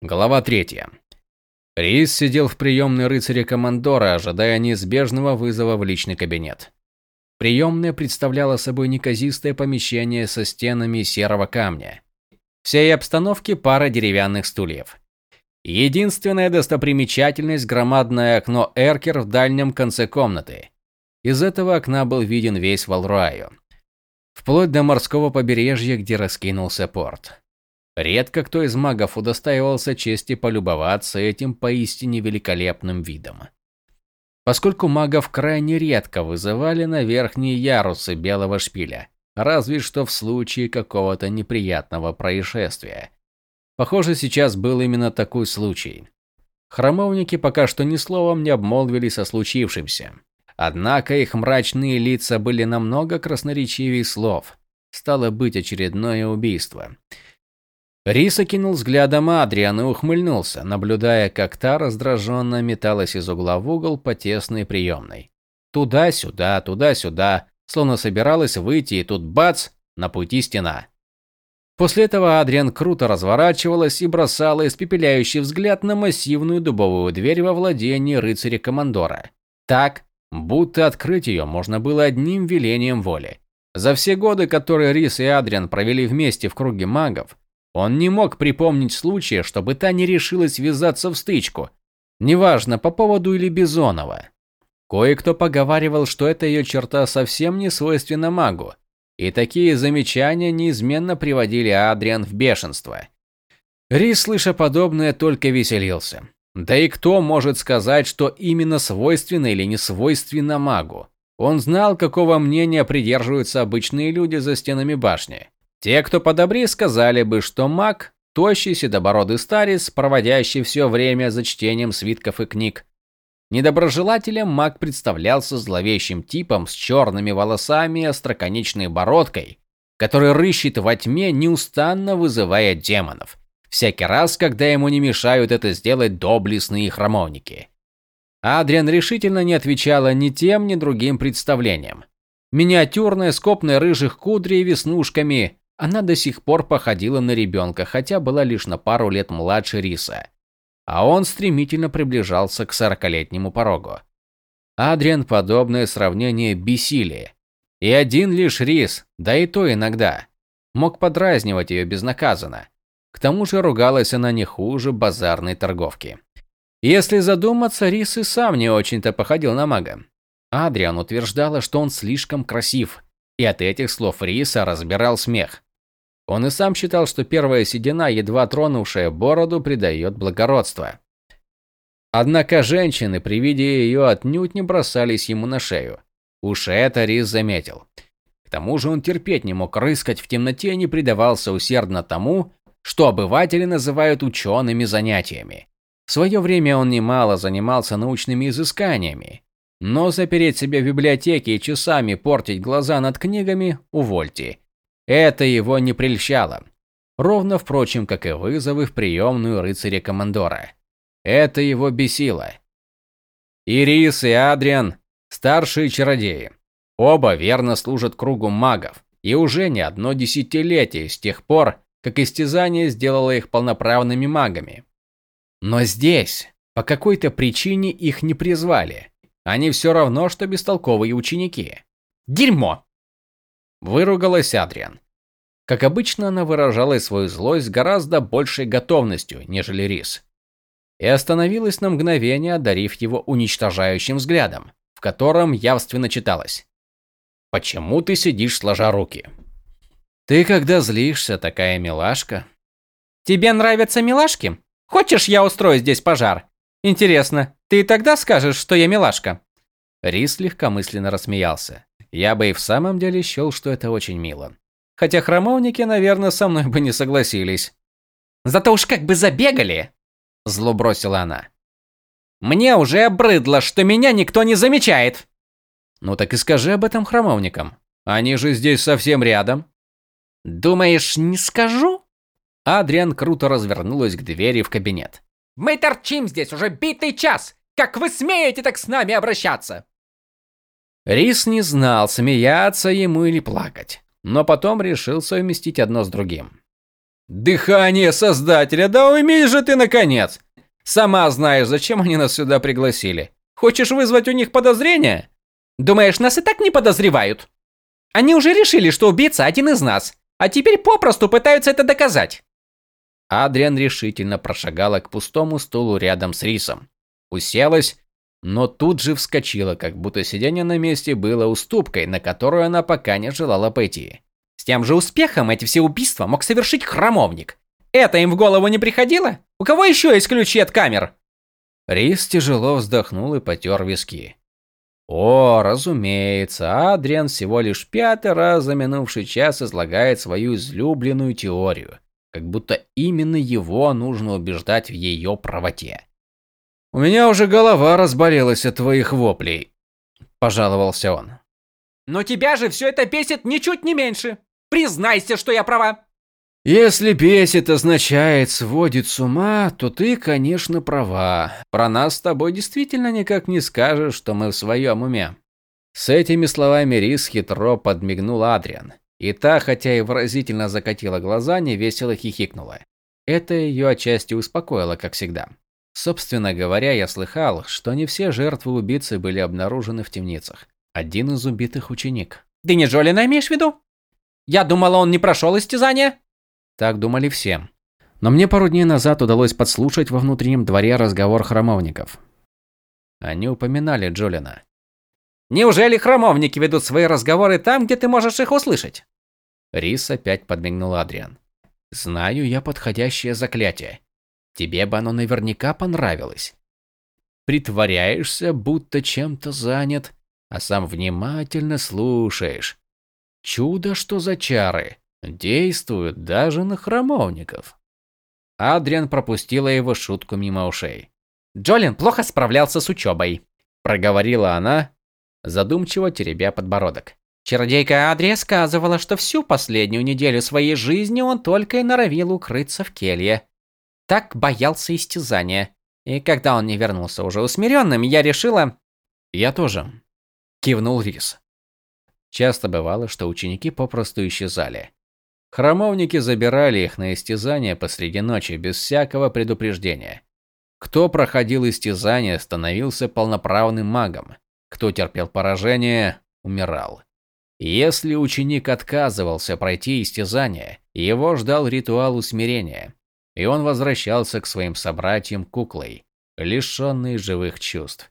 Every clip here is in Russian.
Глава 3. Рис сидел в приемной рыцаря-командора, ожидая неизбежного вызова в личный кабинет. Приемная представляла собой неказистое помещение со стенами серого камня. Всей обстановке пара деревянных стульев. Единственная достопримечательность – громадное окно Эркер в дальнем конце комнаты. Из этого окна был виден весь Валруаю. Вплоть до морского побережья, где раскинулся порт. Редко кто из магов удостаивался чести полюбоваться этим поистине великолепным видом. Поскольку магов крайне редко вызывали на верхние ярусы белого шпиля, разве что в случае какого-то неприятного происшествия. Похоже, сейчас был именно такой случай. Храмовники пока что ни словом не обмолвились о случившемся. Однако их мрачные лица были намного красноречивее слов. Стало быть очередное убийство. Рис окинул взглядом Адриан и ухмыльнулся, наблюдая, как та раздраженно металась из угла в угол по тесной приемной. Туда-сюда, туда-сюда, словно собиралась выйти, и тут бац, на пути стена. После этого Адриан круто разворачивалась и бросала испепеляющий взгляд на массивную дубовую дверь во владении рыцаря-командора. Так, будто открыть ее можно было одним велением воли. За все годы, которые Рис и Адриан провели вместе в круге магов, он не мог припомнить случая, чтобы та не решилась ввязаться в стычку, неважно, по поводу или Бизонова. Кое-кто поговаривал, что эта ее черта совсем не свойственна магу, и такие замечания неизменно приводили Адриан в бешенство. Рис, слыша подобное, только веселился. Да и кто может сказать, что именно свойственно или не свойственно магу? Он знал, какого мнения придерживаются обычные люди за стенами башни. Те, кто подобрее, сказали бы, что маг – тощий седобородый старец, проводящий все время за чтением свитков и книг. Недоброжелателем маг представлялся зловещим типом с черными волосами и остроконечной бородкой, который рыщет во тьме, неустанно вызывая демонов, всякий раз, когда ему не мешают это сделать доблестные храмовники. Адриан решительно не отвечала ни тем, ни другим представлениям. Миниатюрная, скопная рыжих кудрей и веснушками, она до сих пор походила на ребенка, хотя была лишь на пару лет младше Риса. А он стремительно приближался к сорокалетнему порогу. Адриан подобное сравнение бесили. И один лишь Рис, да и то иногда, мог подразнивать ее безнаказанно. К тому же ругалась она не хуже базарной торговки. Если задуматься, Рис и сам не очень-то походил на мага. Адриан утверждала, что он слишком красив, и от этих слов Риса разбирал смех. Он и сам считал, что первая седина, едва тронувшая бороду, придает благородство. Однако женщины при виде ее отнюдь не бросались ему на шею. Уж это Рис заметил. К тому же он терпеть не мог рыскать в темноте и не предавался усердно тому, что обыватели называют учеными занятиями. В свое время он немало занимался научными изысканиями, но запереть себя в библиотеке и часами портить глаза над книгами – увольте. Это его не прельщало. Ровно, впрочем, как и вызовы в приемную рыцаря-командора. Это его бесило. Ирис и Адриан – старшие чародеи. Оба верно служат кругу магов. И уже не одно десятилетие с тех пор, как истязание сделало их полноправными магами. Но здесь, по какой-то причине их не призвали. Они все равно, что бестолковые ученики. Дерьмо! Выругалась Адриан. Как обычно, она выражала свою злость гораздо большей готовностью, нежели Рис. И остановилась на мгновение, одарив его уничтожающим взглядом, в котором явственно читалось: "Почему ты сидишь сложа руки?" "Ты когда злишься, такая милашка." "Тебе нравятся милашки? Хочешь, я устрою здесь пожар? Интересно, ты тогда скажешь, что я милашка?" Рис легкомысленно рассмеялся. Я бы и в самом деле счел, что это очень мило. Хотя храмовники, наверное, со мной бы не согласились. Зато уж как бы забегали, зло бросила она. Мне уже обрыдло, что меня никто не замечает. Ну так и скажи об этом храмовникам. Они же здесь совсем рядом. Думаешь, не скажу? Адриан круто развернулась к двери в кабинет. Мы торчим здесь уже битый час. Как вы смеете так с нами обращаться? Рис не знал, смеяться ему или плакать, но потом решил совместить одно с другим. Дыхание Создателя, да уйми же ты наконец! Сама знаешь, зачем они нас сюда пригласили. Хочешь вызвать у них подозрения? Думаешь, нас и так не подозревают? Они уже решили, что убийца один из нас, а теперь попросту пытаются это доказать. Адриан решительно прошагала к пустому стулу рядом с Рисом. Уселась, но тут же вскочила, как будто сидение на месте было уступкой, на которую она пока не желала пойти. С тем же успехом эти все убийства мог совершить храмовник. Это им в голову не приходило? У кого еще есть ключи от камер? Рис тяжело вздохнул и потер виски. О, разумеется, Адриан всего лишь пятый раз за минувший час излагает свою излюбленную теорию, как будто именно его нужно убеждать в ее правоте. «У меня уже голова разболелась от твоих воплей», – пожаловался он. «Но тебя же все это бесит ничуть не меньше!» Признайся, что я права. Если бесит означает сводит с ума, то ты, конечно, права. Про нас с тобой действительно никак не скажешь, что мы в своем уме. С этими словами Рис хитро подмигнул Адриан. И та, хотя и выразительно закатила глаза, невесело хихикнула. Это ее отчасти успокоило, как всегда. Собственно говоря, я слыхал, что не все жертвы убийцы были обнаружены в темницах. Один из убитых ученик. Ты не Джолина имеешь в виду? Я думала, он не прошел истязание. Так думали все. Но мне пару дней назад удалось подслушать во внутреннем дворе разговор храмовников. Они упоминали Джолина. Неужели храмовники ведут свои разговоры там, где ты можешь их услышать? Рис опять подмигнул Адриан. Знаю я подходящее заклятие. Тебе бы оно наверняка понравилось. Притворяешься, будто чем-то занят, а сам внимательно слушаешь. Чудо, что за чары. Действуют даже на храмовников. Адриан пропустила его шутку мимо ушей. Джолин плохо справлялся с учебой, проговорила она, задумчиво теребя подбородок. Чародейка Адрия сказывала, что всю последнюю неделю своей жизни он только и норовил укрыться в келье. Так боялся истязания. И когда он не вернулся уже усмиренным, я решила... Я тоже. Кивнул Рис. Часто бывало, что ученики попросту исчезали. Храмовники забирали их на истязание посреди ночи без всякого предупреждения. Кто проходил истязание, становился полноправным магом. Кто терпел поражение, умирал. Если ученик отказывался пройти истязание, его ждал ритуал усмирения, и он возвращался к своим собратьям куклой, лишенный живых чувств.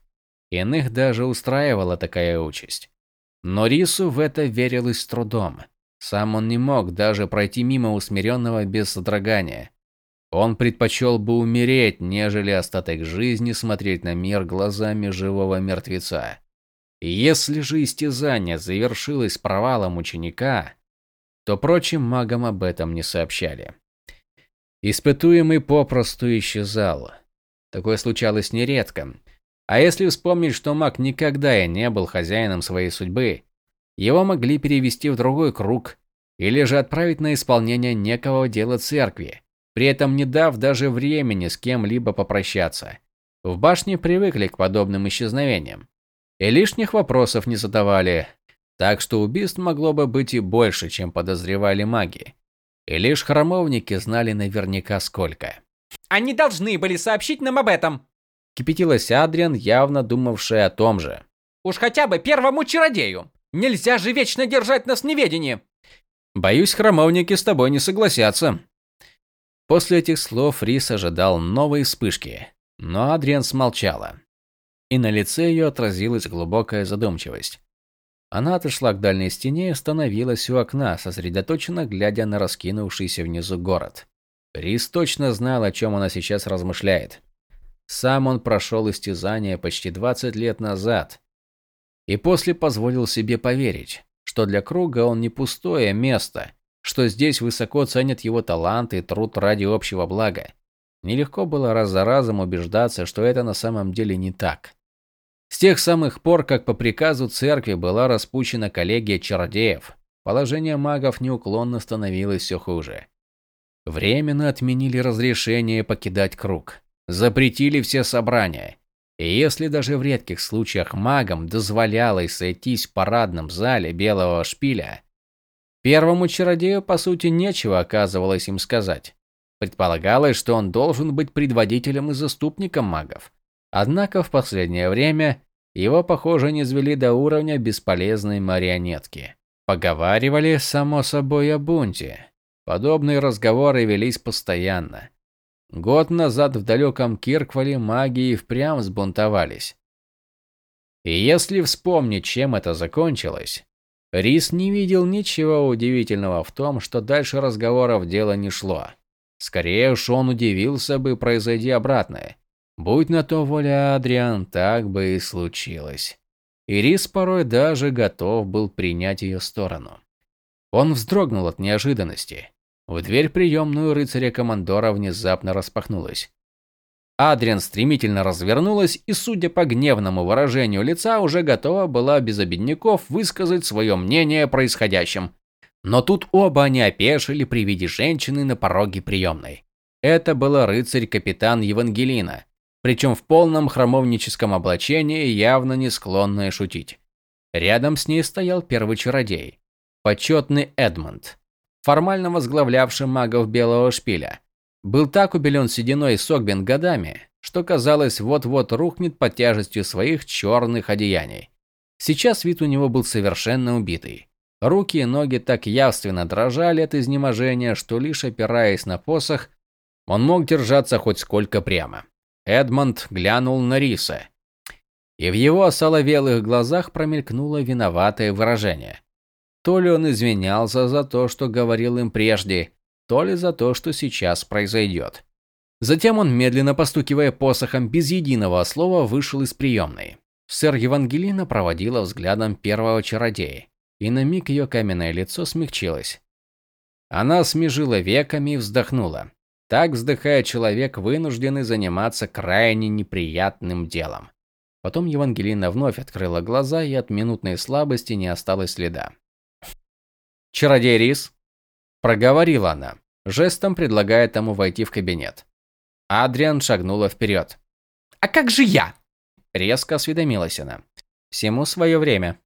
Иных даже устраивала такая участь. Но Рису в это верилось с трудом. Сам он не мог даже пройти мимо усмиренного без содрогания. Он предпочел бы умереть, нежели остаток жизни смотреть на мир глазами живого мертвеца. если же истязание завершилось провалом ученика, то прочим магам об этом не сообщали. Испытуемый попросту исчезал. Такое случалось нередко, а если вспомнить, что маг никогда и не был хозяином своей судьбы, его могли перевести в другой круг или же отправить на исполнение некого дела церкви, при этом не дав даже времени с кем-либо попрощаться. В башне привыкли к подобным исчезновениям и лишних вопросов не задавали, так что убийств могло бы быть и больше, чем подозревали маги. И лишь храмовники знали наверняка сколько. Они должны были сообщить нам об этом, Кипятилась Адриан, явно думавшая о том же. Уж хотя бы первому чародею. Нельзя же вечно держать нас в неведении. Боюсь, храмовники с тобой не согласятся. После этих слов Рис ожидал новой вспышки, но Адриан смолчала. И на лице ее отразилась глубокая задумчивость. Она отошла к дальней стене и остановилась у окна, сосредоточенно глядя на раскинувшийся внизу город. Рис точно знал, о чем она сейчас размышляет. Сам он прошел истязание почти 20 лет назад. И после позволил себе поверить, что для круга он не пустое место, что здесь высоко ценят его таланты и труд ради общего блага. Нелегко было раз за разом убеждаться, что это на самом деле не так. С тех самых пор, как по приказу церкви была распущена коллегия чародеев, положение магов неуклонно становилось все хуже. Временно отменили разрешение покидать круг запретили все собрания. И если даже в редких случаях магам дозволялось сойтись в парадном зале Белого Шпиля, первому чародею по сути нечего оказывалось им сказать. Предполагалось, что он должен быть предводителем и заступником магов. Однако в последнее время его, похоже, не звели до уровня бесполезной марионетки. Поговаривали, само собой, о бунте. Подобные разговоры велись постоянно. Год назад в далеком Кирквале маги и впрямь сбунтовались. И если вспомнить, чем это закончилось, Рис не видел ничего удивительного в том, что дальше разговоров дело не шло. Скорее уж он удивился бы, произойди обратное. Будь на то воля Адриан, так бы и случилось. И Рис порой даже готов был принять ее сторону. Он вздрогнул от неожиданности. В дверь приемную рыцаря-командора внезапно распахнулась. Адриан стремительно развернулась и, судя по гневному выражению лица, уже готова была без обидников высказать свое мнение о происходящем. Но тут оба они опешили при виде женщины на пороге приемной. Это была рыцарь-капитан Евангелина, причем в полном храмовническом облачении, явно не склонная шутить. Рядом с ней стоял первый чародей, почетный Эдмонд, формально возглавлявший магов Белого Шпиля. Был так убелен сединой Согбин годами, что казалось, вот-вот рухнет под тяжестью своих черных одеяний. Сейчас вид у него был совершенно убитый. Руки и ноги так явственно дрожали от изнеможения, что лишь опираясь на посох, он мог держаться хоть сколько прямо. Эдмонд глянул на Риса, и в его осоловелых глазах промелькнуло виноватое выражение. То ли он извинялся за то, что говорил им прежде, то ли за то, что сейчас произойдет. Затем он, медленно постукивая посохом без единого слова, вышел из приемной. Сэр Евангелина проводила взглядом первого чародея, и на миг ее каменное лицо смягчилось. Она смежила веками и вздохнула. Так вздыхает человек, вынужденный заниматься крайне неприятным делом. Потом Евангелина вновь открыла глаза, и от минутной слабости не осталось следа. «Чародей Рис», – проговорила она, жестом предлагая тому войти в кабинет. Адриан шагнула вперед. «А как же я?» – резко осведомилась она. «Всему свое время».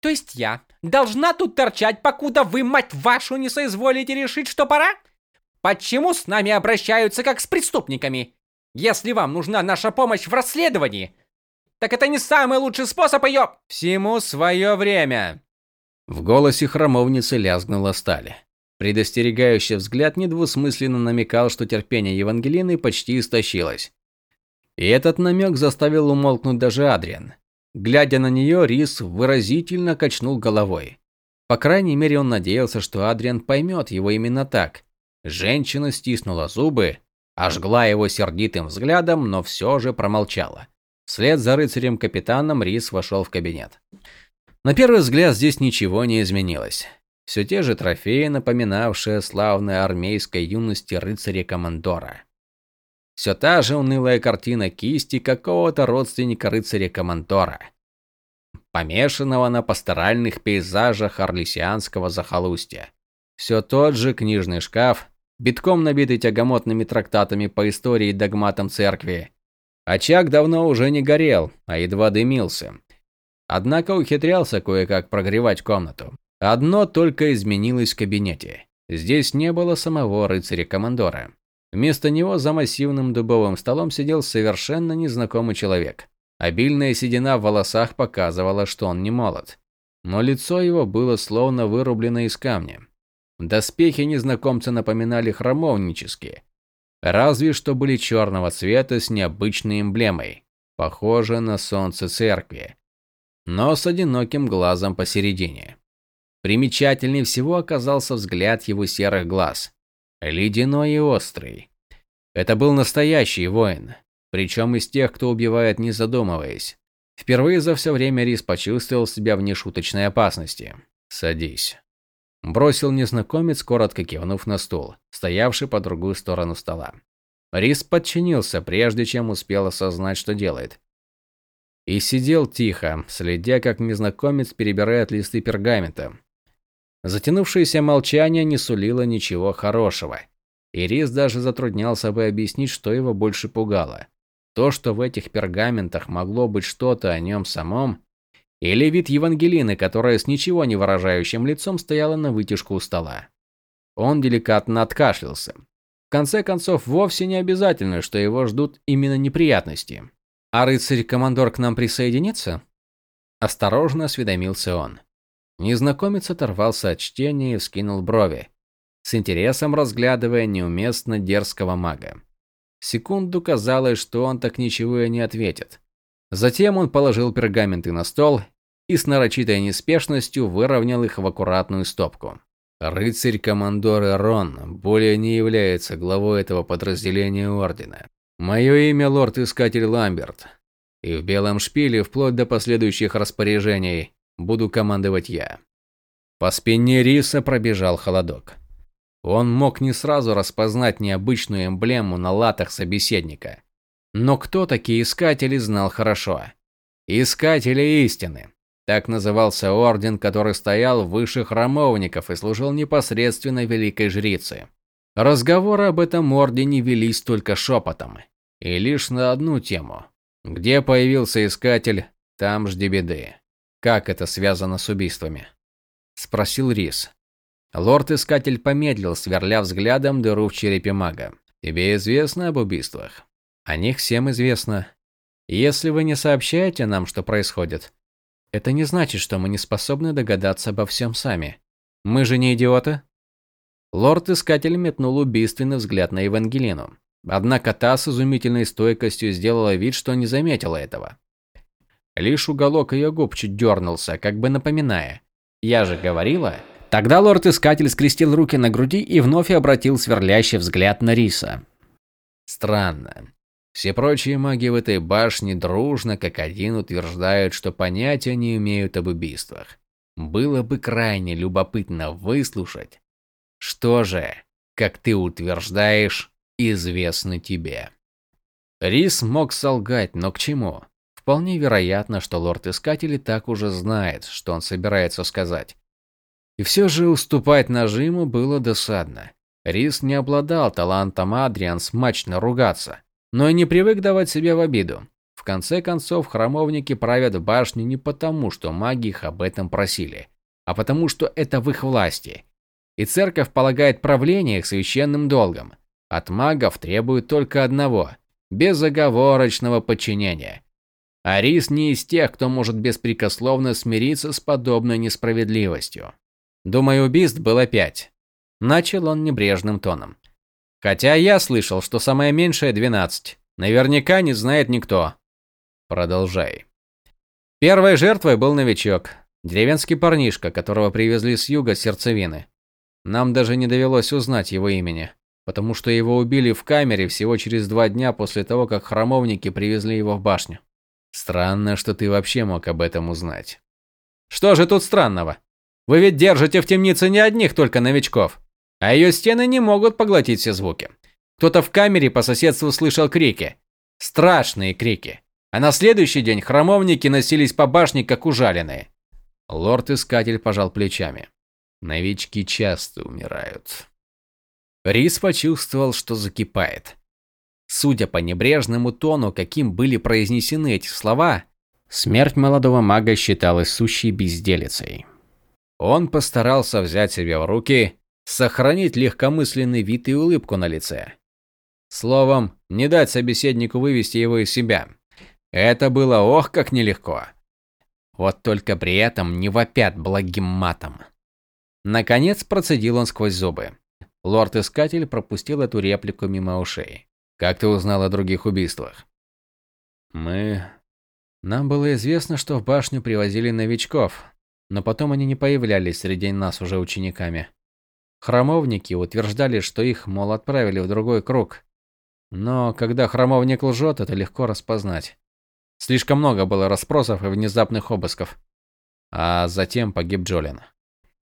«То есть я должна тут торчать, покуда вы, мать вашу, не соизволите решить, что пора?» Почему с нами обращаются как с преступниками? Если вам нужна наша помощь в расследовании, так это не самый лучший способ ее... Всему свое время. В голосе храмовницы лязгнула сталь. Предостерегающий взгляд недвусмысленно намекал, что терпение Евангелины почти истощилось. И этот намек заставил умолкнуть даже Адриан. Глядя на нее, Рис выразительно качнул головой. По крайней мере, он надеялся, что Адриан поймет его именно так. Женщина стиснула зубы, ожгла его сердитым взглядом, но все же промолчала. Вслед за рыцарем-капитаном Рис вошел в кабинет. На первый взгляд здесь ничего не изменилось. Все те же трофеи, напоминавшие славной армейской юности рыцаря-командора. Все та же унылая картина кисти какого-то родственника рыцаря-командора, помешанного на пасторальных пейзажах орлесианского захолустья. Все тот же книжный шкаф, битком набитый тягомотными трактатами по истории и догматам церкви. Очаг давно уже не горел, а едва дымился. Однако ухитрялся кое-как прогревать комнату. Одно только изменилось в кабинете. Здесь не было самого рыцаря-командора. Вместо него за массивным дубовым столом сидел совершенно незнакомый человек. Обильная седина в волосах показывала, что он не молод. Но лицо его было словно вырублено из камня. Доспехи незнакомца напоминали храмовнические, разве что были черного цвета с необычной эмблемой, похоже на солнце церкви, но с одиноким глазом посередине. Примечательней всего оказался взгляд его серых глаз, ледяной и острый. Это был настоящий воин, причем из тех, кто убивает не задумываясь. Впервые за все время Рис почувствовал себя в нешуточной опасности. «Садись», Бросил незнакомец, коротко кивнув на стул, стоявший по другую сторону стола. Рис подчинился, прежде чем успел осознать, что делает. И сидел тихо, следя, как незнакомец перебирает листы пергамента. Затянувшееся молчание не сулило ничего хорошего. И Рис даже затруднялся бы объяснить, что его больше пугало. То, что в этих пергаментах могло быть что-то о нем самом, или вид Евангелины, которая с ничего не выражающим лицом стояла на вытяжку у стола. Он деликатно откашлялся. конце концов, вовсе не обязательно, что его ждут именно неприятности. А рыцарь-командор к нам присоединится? Осторожно осведомился он. Незнакомец оторвался от чтения и вскинул брови, с интересом разглядывая неуместно дерзкого мага. Секунду казалось, что он так ничего и не ответит. Затем он положил пергаменты на стол и с нарочитой неспешностью выровнял их в аккуратную стопку. Рыцарь-командор Эрон более не является главой этого подразделения Ордена. Мое имя лорд-искатель Ламберт, и в Белом Шпиле вплоть до последующих распоряжений буду командовать я. По спине Риса пробежал холодок. Он мог не сразу распознать необычную эмблему на латах собеседника. Но кто такие искатели, знал хорошо. Искатели истины. Так назывался орден, который стоял выше храмовников и служил непосредственно великой жрице. Разговоры об этом ордене велись только шепотом. И лишь на одну тему. Где появился искатель, там жди беды. Как это связано с убийствами? Спросил Рис. Лорд-искатель помедлил, сверля взглядом дыру в черепе мага. Тебе известно об убийствах? О них всем известно. Если вы не сообщаете нам, что происходит, это не значит, что мы не способны догадаться обо всем сами. Мы же не идиоты. Лорд-искатель метнул убийственный взгляд на Евангелину. Однако та с изумительной стойкостью сделала вид, что не заметила этого. Лишь уголок ее губ чуть дернулся, как бы напоминая. «Я же говорила...» Тогда лорд-искатель скрестил руки на груди и вновь обратил сверлящий взгляд на Риса. Странно. Все прочие маги в этой башне дружно, как один, утверждают, что понятия не имеют об убийствах. Было бы крайне любопытно выслушать, что же, как ты утверждаешь, известно тебе. Рис мог солгать, но к чему? Вполне вероятно, что лорд-искатель и так уже знает, что он собирается сказать. И все же уступать нажиму было досадно. Рис не обладал талантом Адриан смачно ругаться но и не привык давать себя в обиду. В конце концов, храмовники правят в башне не потому, что маги их об этом просили, а потому, что это в их власти. И церковь полагает правление их священным долгом. От магов требует только одного – безоговорочного подчинения. Арис не из тех, кто может беспрекословно смириться с подобной несправедливостью. Думаю, убийств было пять. Начал он небрежным тоном. Хотя я слышал, что самое меньшее 12. Наверняка не знает никто. Продолжай. Первой жертвой был новичок, деревенский парнишка, которого привезли с юга сердцевины. Нам даже не довелось узнать его имени, потому что его убили в камере всего через два дня после того, как храмовники привезли его в башню. Странно, что ты вообще мог об этом узнать. Что же тут странного? Вы ведь держите в темнице не одних только новичков а ее стены не могут поглотить все звуки. Кто-то в камере по соседству слышал крики. Страшные крики. А на следующий день храмовники носились по башне, как ужаленные. Лорд-искатель пожал плечами. Новички часто умирают. Рис почувствовал, что закипает. Судя по небрежному тону, каким были произнесены эти слова, смерть молодого мага считалась сущей безделицей. Он постарался взять себя в руки сохранить легкомысленный вид и улыбку на лице. Словом, не дать собеседнику вывести его из себя. Это было ох как нелегко. Вот только при этом не вопят благим матом. Наконец процедил он сквозь зубы. Лорд-искатель пропустил эту реплику мимо ушей. «Как ты узнал о других убийствах?» «Мы...» Нам было известно, что в башню привозили новичков, но потом они не появлялись среди нас уже учениками. Храмовники утверждали, что их, мол, отправили в другой круг. Но когда храмовник лжет, это легко распознать. Слишком много было расспросов и внезапных обысков. А затем погиб Джолин.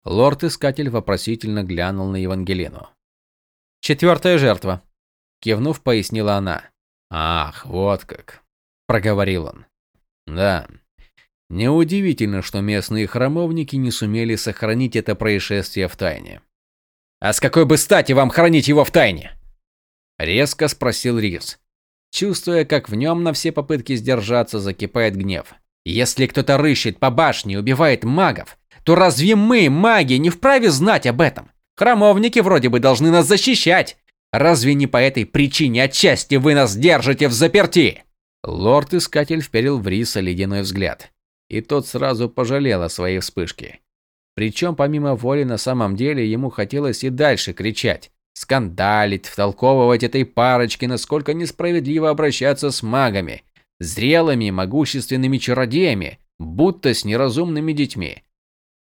Лорд-искатель вопросительно глянул на Евангелину. «Четвертая жертва», – кивнув, пояснила она. «Ах, вот как», – проговорил он. «Да, неудивительно, что местные храмовники не сумели сохранить это происшествие в тайне. А с какой бы стати вам хранить его в тайне? Резко спросил Рис, чувствуя, как в нем на все попытки сдержаться закипает гнев. Если кто-то рыщет по башне и убивает магов, то разве мы, маги, не вправе знать об этом? Храмовники вроде бы должны нас защищать. Разве не по этой причине отчасти вы нас держите в заперти? Лорд-искатель вперил в Риса ледяной взгляд, и тот сразу пожалел о своей вспышке. Причем помимо воли на самом деле ему хотелось и дальше кричать, скандалить, втолковывать этой парочке, насколько несправедливо обращаться с магами, зрелыми, могущественными чародеями, будто с неразумными детьми.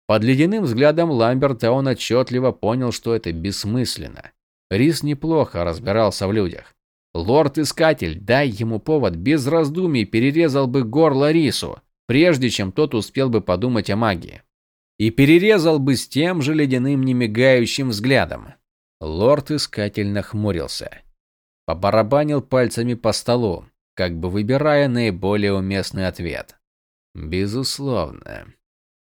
Под ледяным взглядом Ламберта он отчетливо понял, что это бессмысленно. Рис неплохо разбирался в людях. Лорд-искатель, дай ему повод, без раздумий перерезал бы горло Рису, прежде чем тот успел бы подумать о магии. И перерезал бы с тем же ледяным немигающим взглядом. Лорд-искатель нахмурился. Побарабанил пальцами по столу, как бы выбирая наиболее уместный ответ. Безусловно.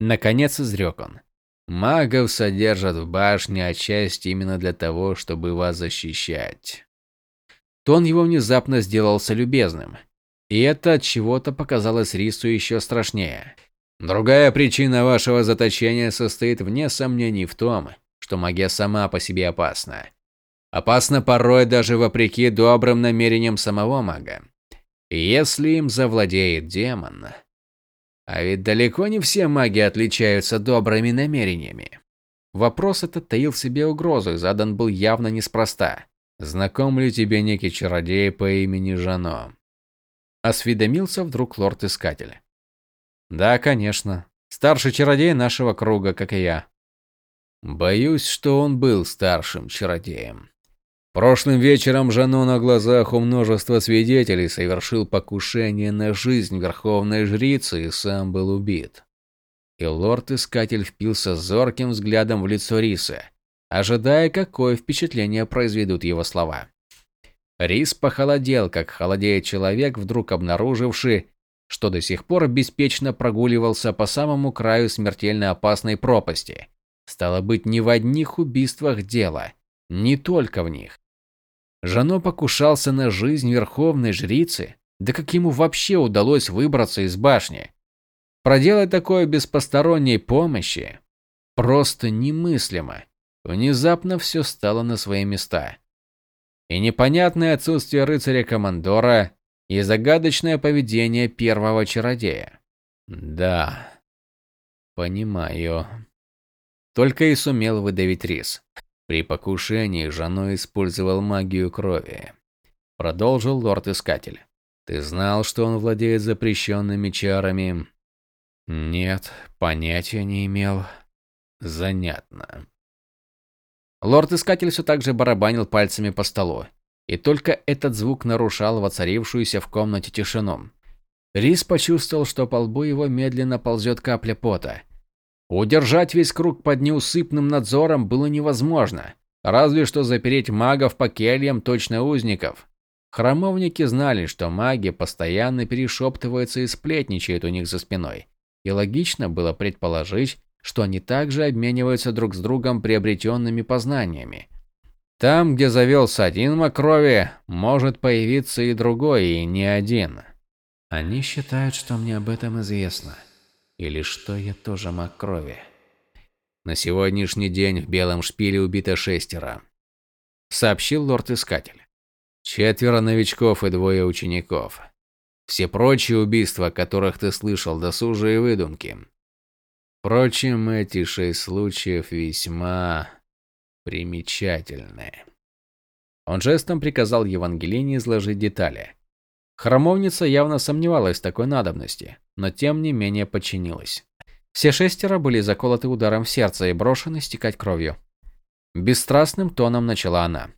Наконец изрек он. Магов содержат в башне отчасти именно для того, чтобы вас защищать. Тон его внезапно сделался любезным, и это от чего-то показалось Рису еще страшнее. Другая причина вашего заточения состоит вне сомнений в том, что магия сама по себе опасна. Опасна порой даже вопреки добрым намерениям самого мага. Если им завладеет демон, а ведь далеко не все маги отличаются добрыми намерениями. Вопрос этот таил в себе угрозу и задан был явно неспроста. «Знаком ли тебе некий чародей по имени Жано?» Осведомился вдруг лорд-искатель. «Да, конечно. Старший чародей нашего круга, как и я». «Боюсь, что он был старшим чародеем. Прошлым вечером Жано на глазах у множества свидетелей совершил покушение на жизнь верховной жрицы и сам был убит. И лорд-искатель впился зорким взглядом в лицо Риса, ожидая, какое впечатление произведут его слова. Рис похолодел, как холодеет человек, вдруг обнаруживший, что до сих пор беспечно прогуливался по самому краю смертельно опасной пропасти. Стало быть, не в одних убийствах дело, не только в них. Жано покушался на жизнь верховной жрицы. Да как ему вообще удалось выбраться из башни? Проделать такое без посторонней помощи просто немыслимо. Внезапно все стало на свои места. И непонятное отсутствие рыцаря-командора, и загадочное поведение первого чародея. Да, понимаю. Только и сумел выдавить Рис. При покушении Жано использовал магию крови. Продолжил лорд-искатель. Ты знал, что он владеет запрещенными чарами? Нет, понятия не имел. Занятно. Лорд-искатель все так же барабанил пальцами по столу. И только этот звук нарушал воцарившуюся в комнате тишину. Рис почувствовал, что по лбу его медленно ползет капля пота. Удержать весь круг под неусыпным надзором было невозможно, разве что запереть магов по кельям точно узников. Храмовники знали, что маги постоянно перешептываются и сплетничают у них за спиной, и логично было предположить, что они также обмениваются друг с другом приобретенными познаниями. Там, где завелся один Макрови, может появиться и другой, и не один. Они считают, что мне об этом известно. Или что я тоже маг крови? На сегодняшний день в Белом Шпиле убито шестеро. Сообщил лорд-искатель. Четверо новичков и двое учеников. Все прочие убийства, которых ты слышал, досужие выдумки. Впрочем, эти шесть случаев весьма примечательны. Он жестом приказал Евангелине изложить детали. Храмовница явно сомневалась в такой надобности, но тем не менее подчинилась. Все шестеро были заколоты ударом в сердце и брошены стекать кровью. Бесстрастным тоном начала она.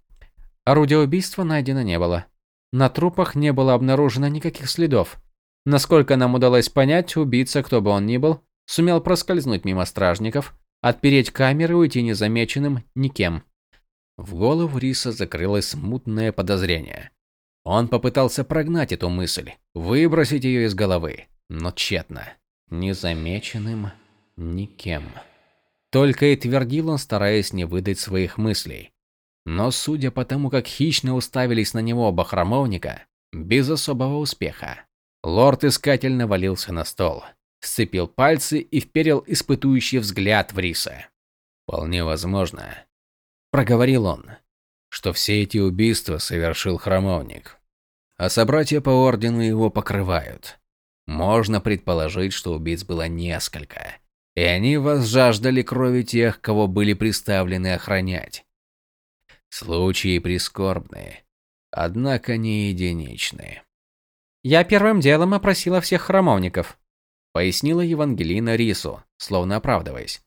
Орудия убийства найдено не было. На трупах не было обнаружено никаких следов. Насколько нам удалось понять, убийца, кто бы он ни был, сумел проскользнуть мимо стражников, отпереть камеры и уйти незамеченным никем. В голову Риса закрылось смутное подозрение. Он попытался прогнать эту мысль, выбросить ее из головы, но тщетно. Незамеченным никем. Только и твердил он, стараясь не выдать своих мыслей. Но судя по тому, как хищно уставились на него оба храмовника, без особого успеха. Лорд-искатель навалился на стол, сцепил пальцы и вперил испытующий взгляд в Риса. «Вполне возможно», – проговорил он, что все эти убийства совершил храмовник. А собратья по ордену его покрывают. Можно предположить, что убийц было несколько, и они возжаждали крови тех, кого были приставлены охранять. Случаи прискорбные, однако не единичные. «Я первым делом опросила всех храмовников», — пояснила Евангелина Рису, словно оправдываясь.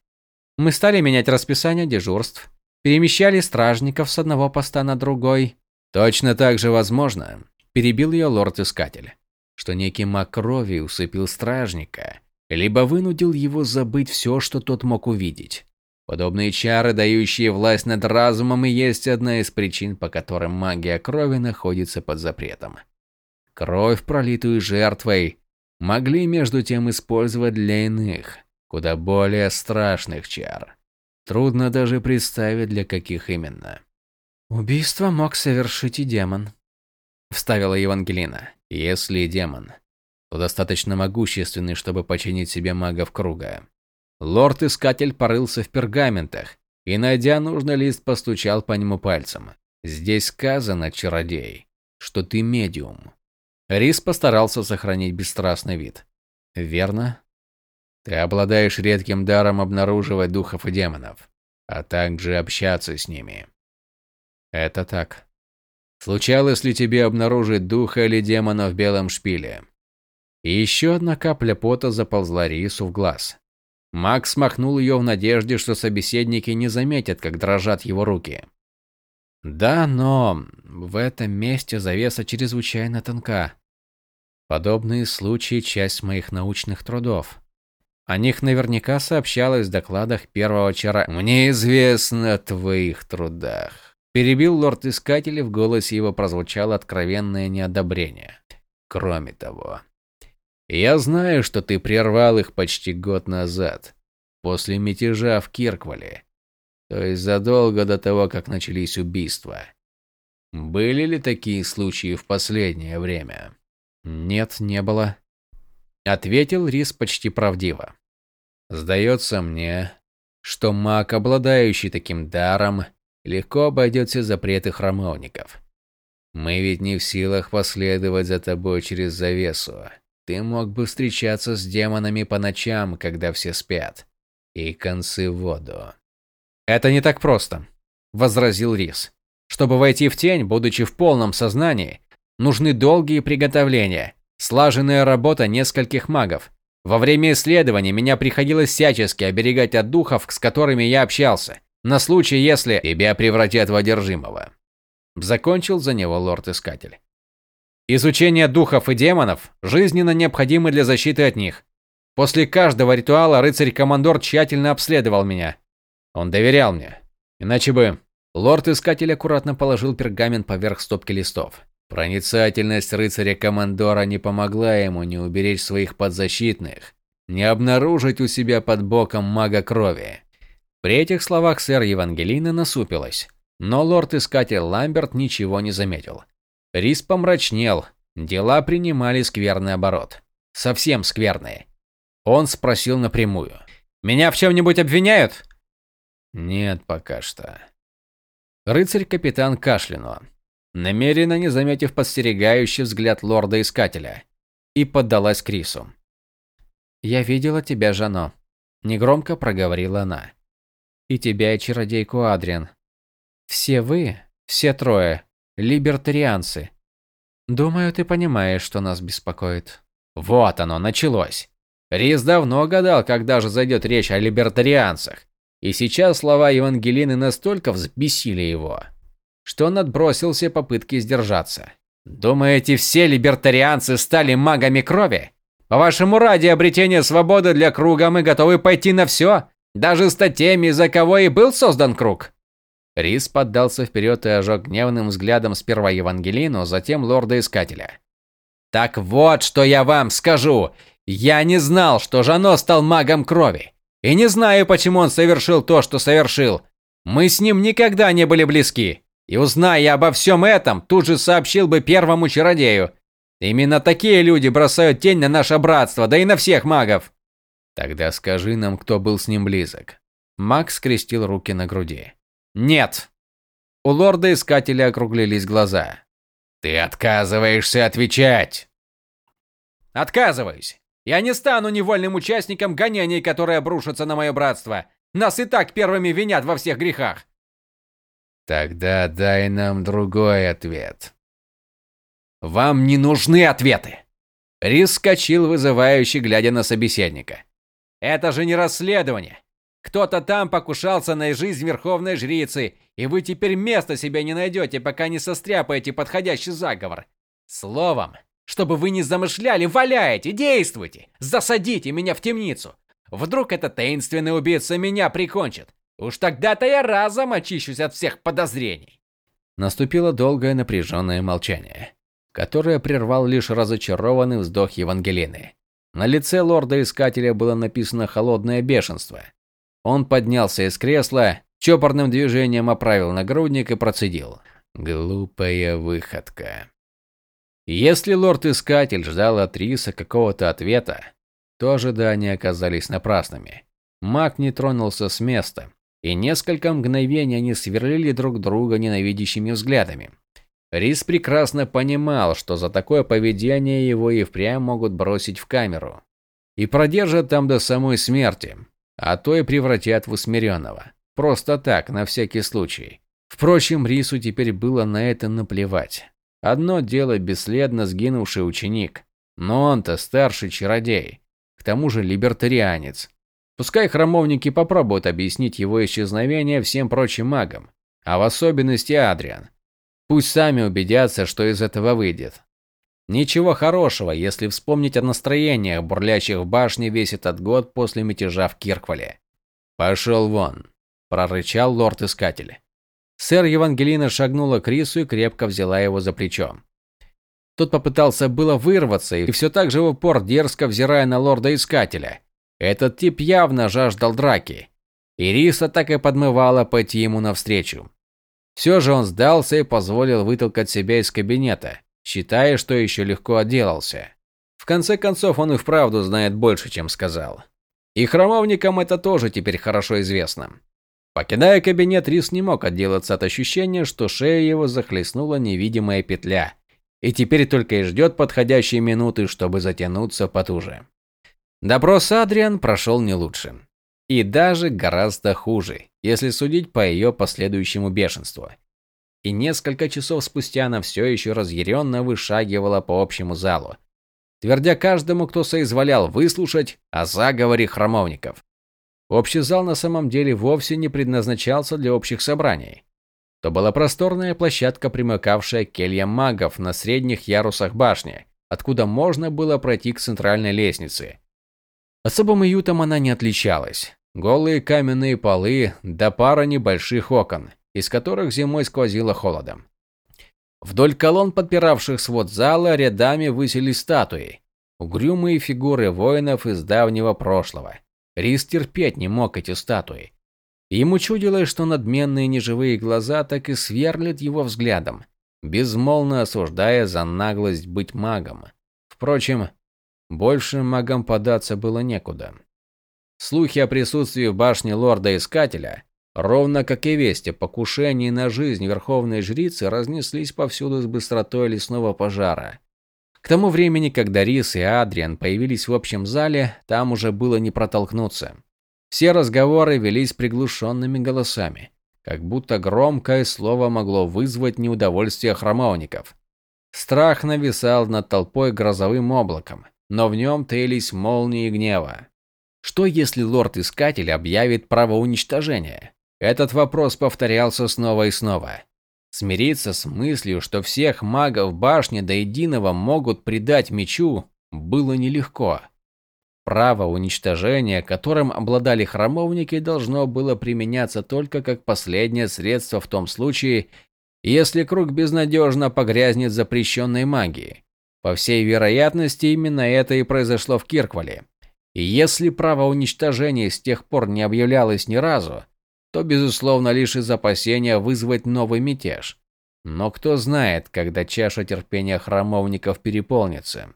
«Мы стали менять расписание дежурств, перемещали стражников с одного поста на другой». «Точно так же возможно», — перебил ее лорд-искатель что некий маг крови усыпил стражника, либо вынудил его забыть все, что тот мог увидеть. Подобные чары, дающие власть над разумом, и есть одна из причин, по которым магия крови находится под запретом. Кровь, пролитую жертвой, могли между тем использовать для иных, куда более страшных чар. Трудно даже представить, для каких именно. «Убийство мог совершить и демон», – вставила Евангелина. Если демон, то достаточно могущественный, чтобы починить себе магов круга. Лорд-искатель порылся в пергаментах и, найдя нужный лист, постучал по нему пальцем. Здесь сказано, чародей, что ты медиум. Рис постарался сохранить бесстрастный вид. Верно? Ты обладаешь редким даром обнаруживать духов и демонов, а также общаться с ними. Это так. Случалось ли тебе обнаружить духа или демона в белом шпиле? И еще одна капля пота заползла Рису в глаз. Макс смахнул ее в надежде, что собеседники не заметят, как дрожат его руки. Да, но в этом месте завеса чрезвычайно тонка. Подобные случаи – часть моих научных трудов. О них наверняка сообщалось в докладах первого чара. Мне известно о твоих трудах. Перебил лорд-искатель, в голосе его прозвучало откровенное неодобрение. Кроме того, я знаю, что ты прервал их почти год назад, после мятежа в Кирквале, то есть задолго до того, как начались убийства. Были ли такие случаи в последнее время? Нет, не было. Ответил Рис почти правдиво. Сдается мне, что маг, обладающий таким даром, легко обойдет все запреты храмовников. Мы ведь не в силах последовать за тобой через завесу. Ты мог бы встречаться с демонами по ночам, когда все спят, и концы в воду. Это не так просто, возразил Рис. Чтобы войти в тень, будучи в полном сознании, нужны долгие приготовления, слаженная работа нескольких магов. Во время исследований меня приходилось всячески оберегать от духов, с которыми я общался. На случай, если тебя превратят в одержимого. Закончил за него лорд-искатель. Изучение духов и демонов жизненно необходимо для защиты от них. После каждого ритуала рыцарь-командор тщательно обследовал меня. Он доверял мне. Иначе бы... Лорд-искатель аккуратно положил пергамент поверх стопки листов. Проницательность рыцаря-командора не помогла ему не уберечь своих подзащитных, не обнаружить у себя под боком мага крови. При этих словах сэр Евангелина насупилась, но лорд-искатель Ламберт ничего не заметил. Рис помрачнел, дела принимали скверный оборот. Совсем скверные. Он спросил напрямую. «Меня в чем-нибудь обвиняют?» «Нет, пока что». Рыцарь-капитан кашлянул, намеренно не заметив подстерегающий взгляд лорда-искателя, и поддалась Крису. «Я видела тебя, Жано», – негромко проговорила она. И тебя, и чародейку Адриан. Все вы, все трое, либертарианцы. Думаю, ты понимаешь, что нас беспокоит. Вот оно, началось. Рис давно гадал, когда же зайдет речь о либертарианцах. И сейчас слова Евангелины настолько взбесили его, что он отбросил все попытки сдержаться. Думаете, все либертарианцы стали магами крови? По-вашему, ради обретения свободы для круга мы готовы пойти на все? Даже с теми, за кого и был создан круг. Рис поддался вперед и ожег гневным взглядом сперва Евангелину, затем лорда-искателя. «Так вот, что я вам скажу. Я не знал, что Жано стал магом крови. И не знаю, почему он совершил то, что совершил. Мы с ним никогда не были близки. И узная обо всем этом, тут же сообщил бы первому чародею. Именно такие люди бросают тень на наше братство, да и на всех магов. Тогда скажи нам, кто был с ним близок. Макс скрестил руки на груди. Нет. У лорда-искателя округлились глаза. «Ты отказываешься отвечать!» «Отказываюсь! Я не стану невольным участником гонений, которые обрушатся на мое братство. Нас и так первыми винят во всех грехах. Тогда дай нам другой ответ. Вам не нужны ответы. Рис скочил вызывающе, глядя на собеседника. Это же не расследование. Кто-то там покушался на жизнь верховной жрицы, и вы теперь места себе не найдете, пока не состряпаете подходящий заговор. Словом, чтобы вы не замышляли, валяйте, действуйте, засадите меня в темницу. Вдруг этот таинственный убийца меня прикончит. Уж тогда-то я разом очищусь от всех подозрений. Наступило долгое напряженное молчание, которое прервал лишь разочарованный вздох Евангелины. На лице лорда-искателя было написано холодное бешенство. Он поднялся из кресла, чопорным движением оправил нагрудник и процедил: "Глупая выходка". Если лорд-искатель ждал от Риса какого-то ответа, то ожидания оказались напрасными. Маг не тронулся с места, и несколько мгновений они сверлили друг друга ненавидящими взглядами. Рис прекрасно понимал, что за такое поведение его и впрямь могут бросить в камеру. И продержат там до самой смерти, а то и превратят в усмиренного. Просто так, на всякий случай. Впрочем, Рису теперь было на это наплевать. Одно дело бесследно сгинувший ученик, но он-то старший чародей, к тому же либертарианец. Пускай храмовники попробуют объяснить его исчезновение всем прочим магам, а в особенности Адриан. Пусть сами убедятся, что из этого выйдет. Ничего хорошего, если вспомнить о настроениях, бурлящих в башне весь этот год после мятежа в Кирквале. «Пошел вон», – прорычал лорд-искатель. Сэр Евангелина шагнула к Рису и крепко взяла его за плечо. Тот попытался было вырваться и все так же в упор дерзко взирая на лорда-искателя. Этот тип явно жаждал драки. И Риса так и подмывала пойти ему навстречу. Все же он сдался и позволил вытолкать себя из кабинета, считая, что еще легко отделался. В конце концов, он и вправду знает больше, чем сказал. И храмовникам это тоже теперь хорошо известно. Покидая кабинет, Рис не мог отделаться от ощущения, что шея его захлестнула невидимая петля, и теперь только и ждет подходящей минуты, чтобы затянуться потуже. Допрос Адриан прошел не лучше. И даже гораздо хуже, если судить по ее последующему бешенству. И несколько часов спустя она все еще разъяренно вышагивала по общему залу, твердя каждому, кто соизволял выслушать о заговоре храмовников. Общий зал на самом деле вовсе не предназначался для общих собраний. То была просторная площадка, примыкавшая к кельям магов на средних ярусах башни, откуда можно было пройти к центральной лестнице. Особым уютом она не отличалась. Голые каменные полы да пара небольших окон, из которых зимой сквозило холодом. Вдоль колонн, подпиравших свод зала, рядами высились статуи, угрюмые фигуры воинов из давнего прошлого – Рис терпеть не мог эти статуи. Ему чудилось, что надменные неживые глаза так и сверлят его взглядом, безмолвно осуждая за наглость быть магом. Впрочем, больше магам податься было некуда. Слухи о присутствии в башне лорда-искателя, ровно как и весть о покушении на жизнь верховной жрицы, разнеслись повсюду с быстротой лесного пожара. К тому времени, когда Рис и Адриан появились в общем зале, там уже было не протолкнуться. Все разговоры велись приглушенными голосами, как будто громкое слово могло вызвать неудовольствие храмовников. Страх нависал над толпой грозовым облаком, но в нем таились молнии гнева. Что если лорд-искатель объявит право уничтожения? Этот вопрос повторялся снова и снова. Смириться с мыслью, что всех магов башни до единого могут предать мечу, было нелегко. Право уничтожения, которым обладали храмовники, должно было применяться только как последнее средство в том случае, если круг безнадежно погрязнет запрещенной магией. По всей вероятности, именно это и произошло в Кирквале. И если право уничтожения с тех пор не объявлялось ни разу, то, безусловно, лишь из опасения вызвать новый мятеж. Но кто знает, когда чаша терпения храмовников переполнится.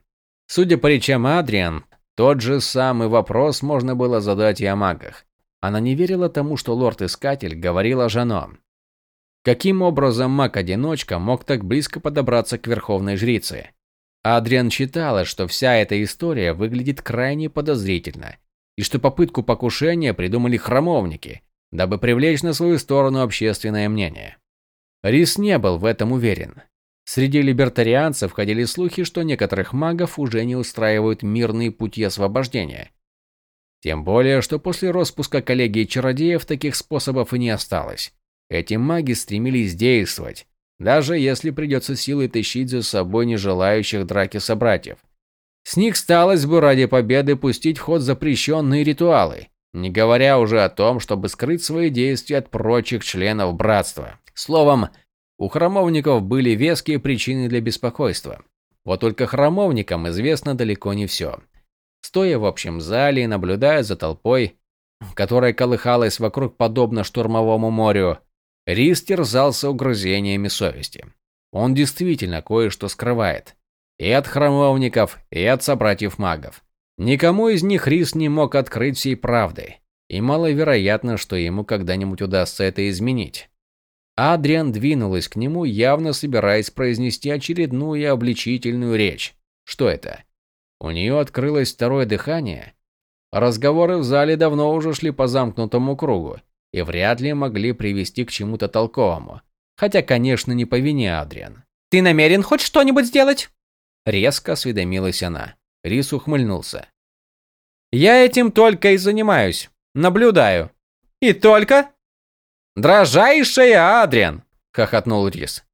Судя по речам Адриан, тот же самый вопрос можно было задать и о магах. Она не верила тому, что лорд-искатель говорил о Жано. Каким образом маг-одиночка мог так близко подобраться к верховной жрице? Адриан считала, что вся эта история выглядит крайне подозрительно, и что попытку покушения придумали храмовники, дабы привлечь на свою сторону общественное мнение. Рис не был в этом уверен. Среди либертарианцев ходили слухи, что некоторых магов уже не устраивают мирные пути освобождения. Тем более, что после распуска коллегии чародеев таких способов и не осталось. Эти маги стремились действовать, даже если придется силой тащить за собой нежелающих драки собратьев. С них сталось бы ради победы пустить в ход запрещенные ритуалы, не говоря уже о том, чтобы скрыть свои действия от прочих членов братства. Словом, у храмовников были веские причины для беспокойства. Вот только храмовникам известно далеко не все. Стоя в общем зале и наблюдая за толпой, которая колыхалась вокруг подобно штурмовому морю, Рис терзался угрызениями совести. Он действительно кое-что скрывает. И от храмовников, и от собратьев-магов. Никому из них Рис не мог открыть всей правды. И маловероятно, что ему когда-нибудь удастся это изменить. Адриан двинулась к нему, явно собираясь произнести очередную обличительную речь. Что это? У нее открылось второе дыхание? Разговоры в зале давно уже шли по замкнутому кругу и вряд ли могли привести к чему-то толковому. Хотя, конечно, не по вине Адриан. «Ты намерен хоть что-нибудь сделать?» Резко осведомилась она. Рис ухмыльнулся. «Я этим только и занимаюсь. Наблюдаю». «И только?» «Дрожайшая Адриан!» – хохотнул Рис.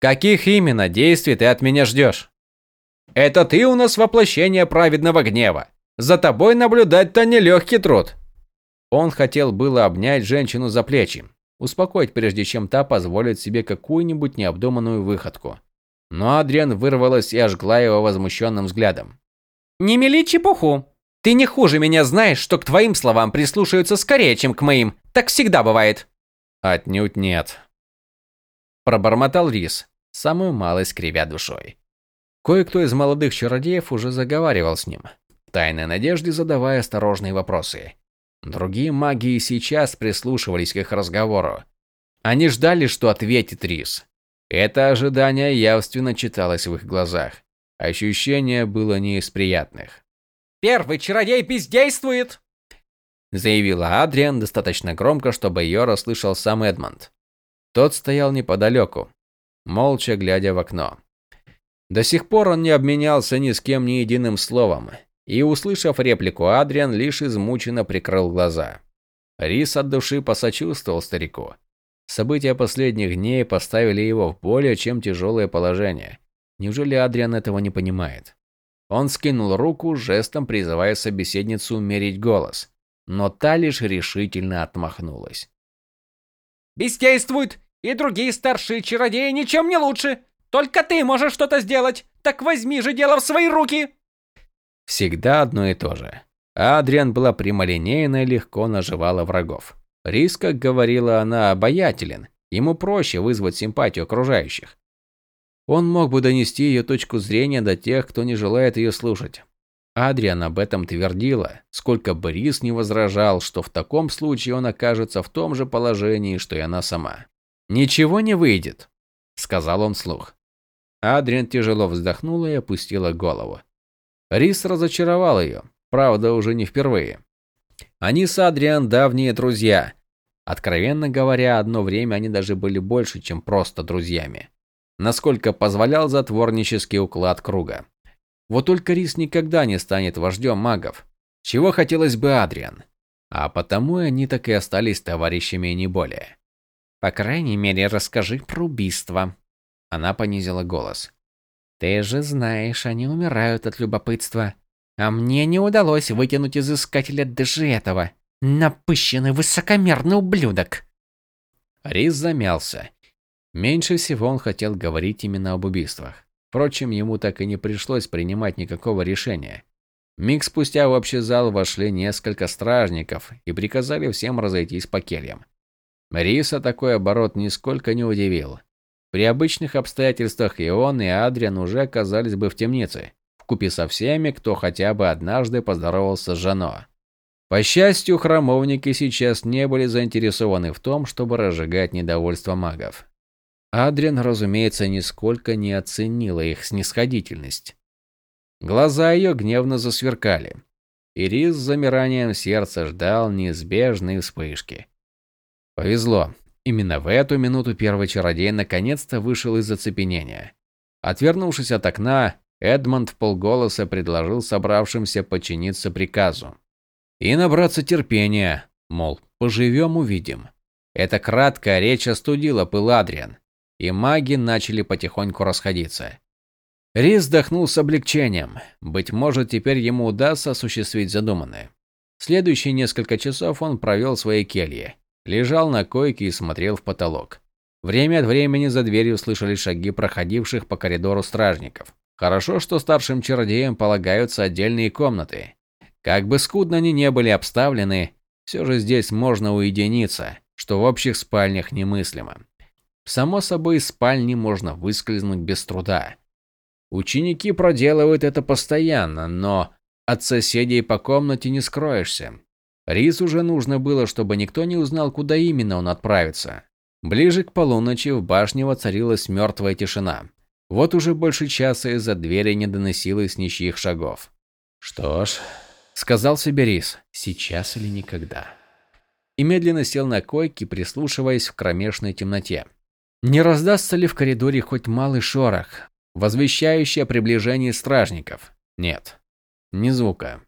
«Каких именно действий ты от меня ждешь?» «Это ты у нас воплощение праведного гнева. За тобой наблюдать-то нелегкий труд». Он хотел было обнять женщину за плечи, успокоить, прежде чем та позволит себе какую-нибудь необдуманную выходку. Но Адриан вырвалась и ожгла его возмущенным взглядом. «Не мели чепуху. Ты не хуже меня знаешь, что к твоим словам прислушаются скорее, чем к моим. Так всегда бывает». «Отнюдь нет», – пробормотал Рис, самую малость кривя душой. Кое-кто из молодых чародеев уже заговаривал с ним, в тайной надежде задавая осторожные вопросы. Другие маги и сейчас прислушивались к их разговору. Они ждали, что ответит Рис. Это ожидание явственно читалось в их глазах. Ощущение было не из приятных. «Первый чародей бездействует!» заявила Адриан достаточно громко, чтобы ее расслышал сам Эдмонд. Тот стоял неподалеку, молча глядя в окно. До сих пор он не обменялся ни с кем ни единым словом, и, услышав реплику, Адриан лишь измученно прикрыл глаза. Рис от души посочувствовал старику. События последних дней поставили его в более чем тяжелое положение. Неужели Адриан этого не понимает? Он скинул руку, жестом призывая собеседницу умерить голос но та лишь решительно отмахнулась. «Бездействуют, и другие старшие чародеи ничем не лучше. Только ты можешь что-то сделать, так возьми же дело в свои руки!» Всегда одно и то же. Адриан была прямолинейна и легко наживала врагов. Рис, как говорила она, обаятелен. Ему проще вызвать симпатию окружающих. Он мог бы донести ее точку зрения до тех, кто не желает ее слушать. Адриан об этом твердила, сколько Борис не возражал, что в таком случае он окажется в том же положении, что и она сама. «Ничего не выйдет», – сказал он вслух. Адриан тяжело вздохнула и опустила голову. Рис разочаровал ее, правда, уже не впервые. Они с Адриан давние друзья. Откровенно говоря, одно время они даже были больше, чем просто друзьями. Насколько позволял затворнический уклад круга. Вот только Рис никогда не станет вождем магов, чего хотелось бы Адриан. А потому они так и остались товарищами не более. По крайней мере, расскажи про убийство. Она понизила голос. Ты же знаешь, они умирают от любопытства. А мне не удалось вытянуть из искателя даже этого. Напыщенный высокомерный ублюдок. Рис замялся. Меньше всего он хотел говорить именно об убийствах. Впрочем, ему так и не пришлось принимать никакого решения. Миг спустя в общий зал вошли несколько стражников и приказали всем разойтись по кельям. Риса такой оборот нисколько не удивил. При обычных обстоятельствах и он, и Адриан уже оказались бы в темнице, вкупе со всеми, кто хотя бы однажды поздоровался с Жано. По счастью, храмовники сейчас не были заинтересованы в том, чтобы разжигать недовольство магов. Адриан, разумеется, нисколько не оценила их снисходительность. Глаза ее гневно засверкали. Ирис с замиранием сердца ждал неизбежной вспышки. Повезло. Именно в эту минуту первый чародей наконец-то вышел из оцепенения. Отвернувшись от окна, Эдмонд в полголоса предложил собравшимся подчиниться приказу. И набраться терпения, мол, поживем увидим. Эта краткая речь остудила пыл Адриан, и маги начали потихоньку расходиться. Рис вздохнул с облегчением. Быть может, теперь ему удастся осуществить задуманное. Следующие несколько часов он провел в своей келье. Лежал на койке и смотрел в потолок. Время от времени за дверью слышали шаги проходивших по коридору стражников. Хорошо, что старшим чародеям полагаются отдельные комнаты. Как бы скудно они не были обставлены, все же здесь можно уединиться, что в общих спальнях немыслимо. Само собой, из спальни можно выскользнуть без труда. Ученики проделывают это постоянно, но от соседей по комнате не скроешься. Рис уже нужно было, чтобы никто не узнал, куда именно он отправится. Ближе к полуночи в башне воцарилась мертвая тишина. Вот уже больше часа из-за двери не доносилось ничьих шагов. «Что ж», — сказал себе Рис, — «сейчас или никогда». И медленно сел на койке, прислушиваясь в кромешной темноте. Не раздастся ли в коридоре хоть малый шорох, возвещающий о приближении стражников. Нет, ни звука.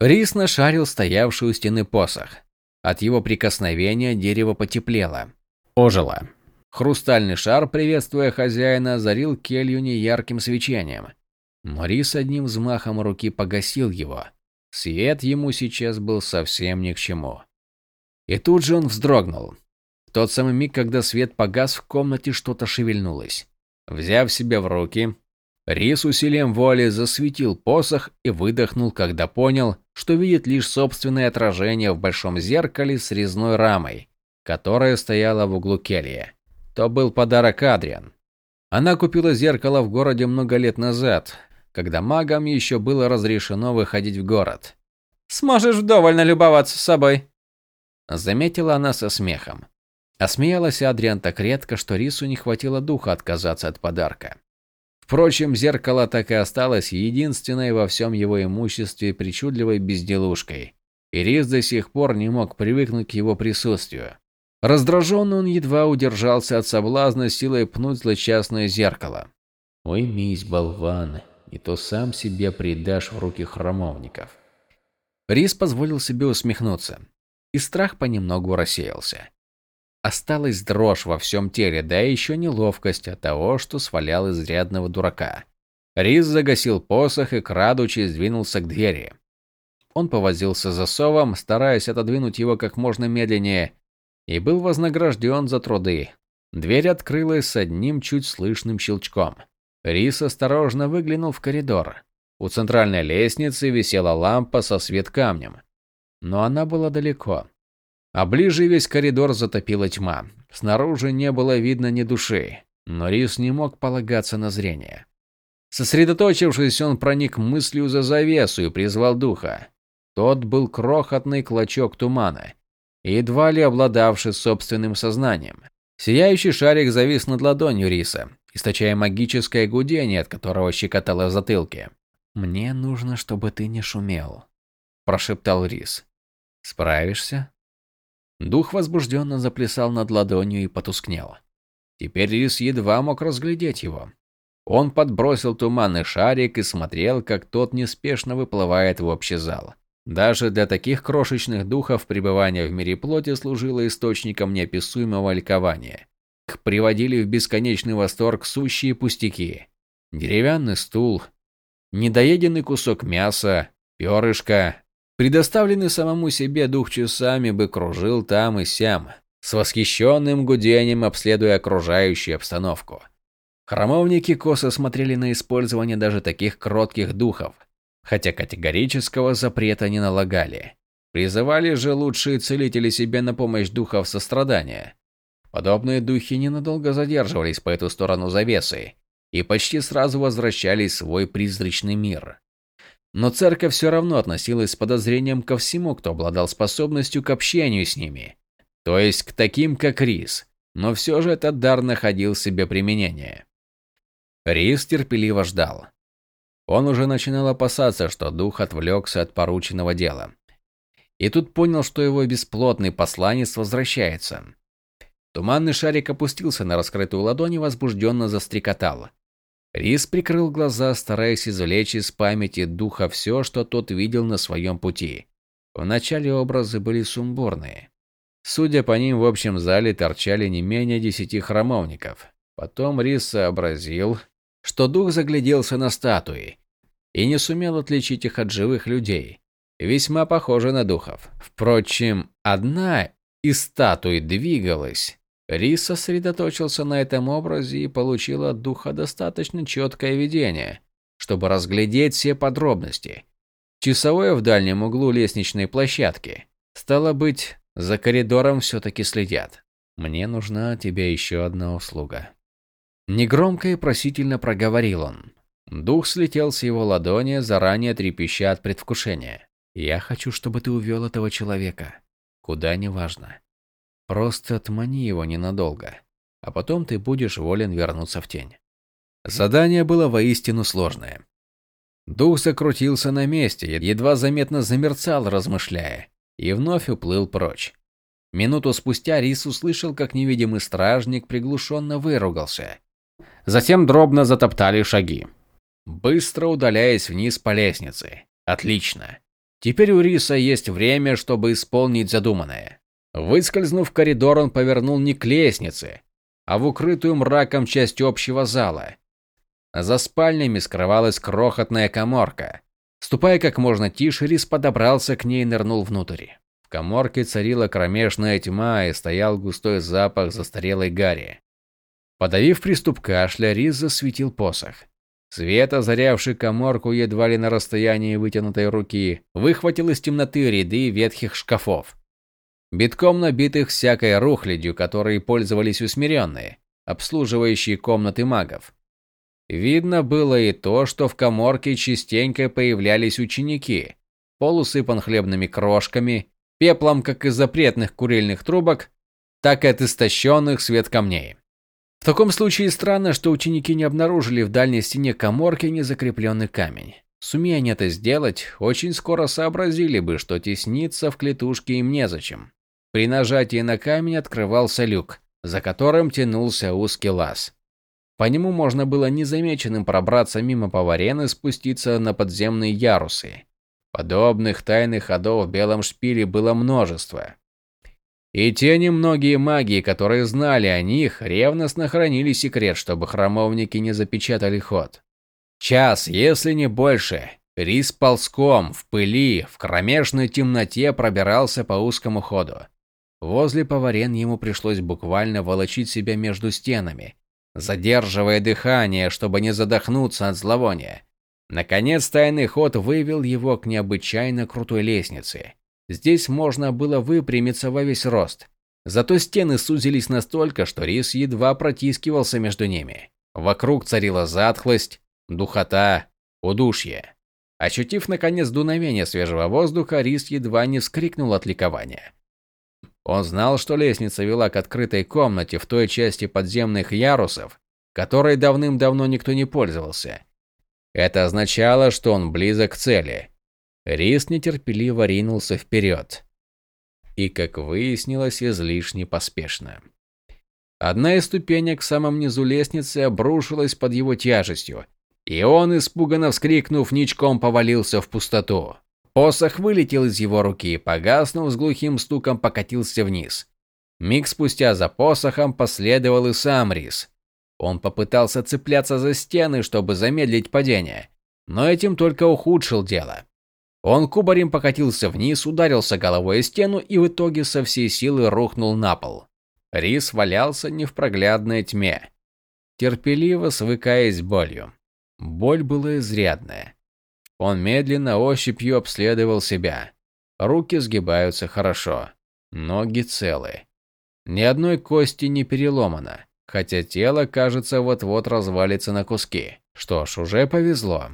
Рис нашарил стоявший у стены посох. От его прикосновения дерево потеплело. Ожило. Хрустальный шар, приветствуя хозяина, озарил келью неярким свечением. Но Рис одним взмахом руки погасил его. Свет ему сейчас был совсем ни к чему. И тут же он вздрогнул. В тот самый миг, когда свет погас, в комнате что-то шевельнулось. Взяв себя в руки, Рис усилием воли засветил посох и выдохнул, когда понял, что видит лишь собственное отражение в большом зеркале с резной рамой, которая стояла в углу кельи. То был подарок Адриан. Она купила зеркало в городе много лет назад, когда магам еще было разрешено выходить в город. «Сможешь вдоволь налюбоваться собой», – заметила она со смехом. Осмеялась Адриан так редко, что Рису не хватило духа отказаться от подарка. Впрочем, зеркало так и осталось единственной во всем его имуществе причудливой безделушкой. И Рис до сих пор не мог привыкнуть к его присутствию. Раздраженно он едва удержался от соблазна силой пнуть злочастное зеркало. «Уймись, болван, и то сам себе предашь в руки храмовников». Рис позволил себе усмехнуться, и страх понемногу рассеялся. Осталась дрожь во всем теле, да еще неловкость от того, что свалял изрядного дурака. Рис загасил посох и, крадучись, двинулся к двери. Он повозился за совом, стараясь отодвинуть его как можно медленнее, и был вознагражден за труды. Дверь открылась с одним чуть слышным щелчком. Рис осторожно выглянул в коридор. У центральной лестницы висела лампа со свет камнем. Но она была далеко. А ближе весь коридор затопила тьма. Снаружи не было видно ни души, но Рис не мог полагаться на зрение. Сосредоточившись, он проник мыслью за завесу и призвал духа. Тот был крохотный клочок тумана, едва ли обладавший собственным сознанием. Сияющий шарик завис над ладонью Риса, источая магическое гудение, от которого щекотало в затылке. «Мне нужно, чтобы ты не шумел», – прошептал Рис. «Справишься?» Дух возбужденно заплясал над ладонью и потускнел. Теперь Рис едва мог разглядеть его. Он подбросил туманный шарик и смотрел, как тот неспешно выплывает в общий зал. Даже для таких крошечных духов пребывание в мире плоти служило источником неописуемого ликования. Их приводили в бесконечный восторг сущие пустяки. Деревянный стул, недоеденный кусок мяса, перышко, Предоставленный самому себе дух часами бы кружил там и сям, с восхищенным гудением обследуя окружающую обстановку. Храмовники косо смотрели на использование даже таких кротких духов, хотя категорического запрета не налагали. Призывали же лучшие целители себе на помощь духов сострадания. Подобные духи ненадолго задерживались по эту сторону завесы и почти сразу возвращались в свой призрачный мир. Но церковь все равно относилась с подозрением ко всему, кто обладал способностью к общению с ними. То есть к таким, как Рис. Но все же этот дар находил себе применение. Рис терпеливо ждал. Он уже начинал опасаться, что дух отвлекся от порученного дела. И тут понял, что его бесплотный посланец возвращается. Туманный шарик опустился на раскрытую ладонь и возбужденно застрекотал. Рис прикрыл глаза, стараясь извлечь из памяти духа все, что тот видел на своем пути. Вначале образы были сумбурные. Судя по ним, в общем зале торчали не менее десяти храмовников. Потом Рис сообразил, что дух загляделся на статуи и не сумел отличить их от живых людей, весьма похожи на духов. Впрочем, одна из статуй двигалась. Рис сосредоточился на этом образе и получил от духа достаточно четкое видение, чтобы разглядеть все подробности. Часовое в дальнем углу лестничной площадки. Стало быть, за коридором все-таки следят. Мне нужна от тебя еще одна услуга. Негромко и просительно проговорил он. Дух слетел с его ладони, заранее трепеща от предвкушения. «Я хочу, чтобы ты увел этого человека. Куда не важно. Просто отмани его ненадолго, а потом ты будешь волен вернуться в тень». Задание было воистину сложное. Дух закрутился на месте, едва заметно замерцал, размышляя, и вновь уплыл прочь. Минуту спустя Рис услышал, как невидимый стражник приглушенно выругался. Затем дробно затоптали шаги, быстро удаляясь вниз по лестнице. Отлично. Теперь у Риса есть время, чтобы исполнить задуманное. Выскользнув в коридор, он повернул не к лестнице, а в укрытую мраком часть общего зала. За спальнями скрывалась крохотная коморка. Ступая как можно тише, Рис подобрался к ней и нырнул внутрь. В коморке царила кромешная тьма и стоял густой запах застарелой гари. Подавив приступ кашля, Рис засветил посох. Свет, озарявший коморку едва ли на расстоянии вытянутой руки, выхватил из темноты ряды ветхих шкафов, битком набитых всякой рухлядью, которой пользовались усмиренные, обслуживающие комнаты магов. Видно было и то, что в коморке частенько появлялись ученики, полусыпан хлебными крошками, пеплом как из запретных курильных трубок, так и от истощенных свет камней. В таком случае странно, что ученики не обнаружили в дальней стене каморки незакрепленный камень. Сумея они это сделать, очень скоро сообразили бы, что тесниться в клетушке им незачем. При нажатии на камень открывался люк, за которым тянулся узкий лаз. По нему можно было незамеченным пробраться мимо поварен и спуститься на подземные ярусы. Подобных тайных ходов в Белом Шпиле было множество. И те немногие маги, которые знали о них, ревностно хранили секрет, чтобы храмовники не запечатали ход. Час, если не больше, Рис ползком, в пыли, в кромешной темноте пробирался по узкому ходу. Возле поварен ему пришлось буквально волочить себя между стенами, задерживая дыхание, чтобы не задохнуться от зловония. Наконец тайный ход вывел его к необычайно крутой лестнице. Здесь можно было выпрямиться во весь рост. Зато стены сузились настолько, что Рис едва протискивался между ними. Вокруг царила затхлость, духота, удушье. Ощутив наконец дуновение свежего воздуха, Рис едва не вскрикнул от ликования. Он знал, что лестница вела к открытой комнате в той части подземных ярусов, которой давным-давно никто не пользовался. Это означало, что он близок к цели. Рис нетерпеливо ринулся вперед. И, как выяснилось, излишне поспешно. Одна из ступенек в самом низу лестницы обрушилась под его тяжестью, и он, испуганно вскрикнув, ничком повалился в пустоту. Посох вылетел из его руки и, погаснув, с глухим стуком покатился вниз. Миг спустя за посохом последовал и сам Рис. Он попытался цепляться за стены, чтобы замедлить падение, но этим только ухудшил дело. Он кубарем покатился вниз, ударился головой о стену и в итоге со всей силы рухнул на пол. Рис валялся не в проглядной тьме, терпеливо свыкаясь болью. Боль была изрядная. Он медленно ощупью обследовал себя. Руки сгибаются хорошо, ноги целы. Ни одной кости не переломано, хотя тело, кажется, вот-вот развалится на куски. Что ж, уже повезло.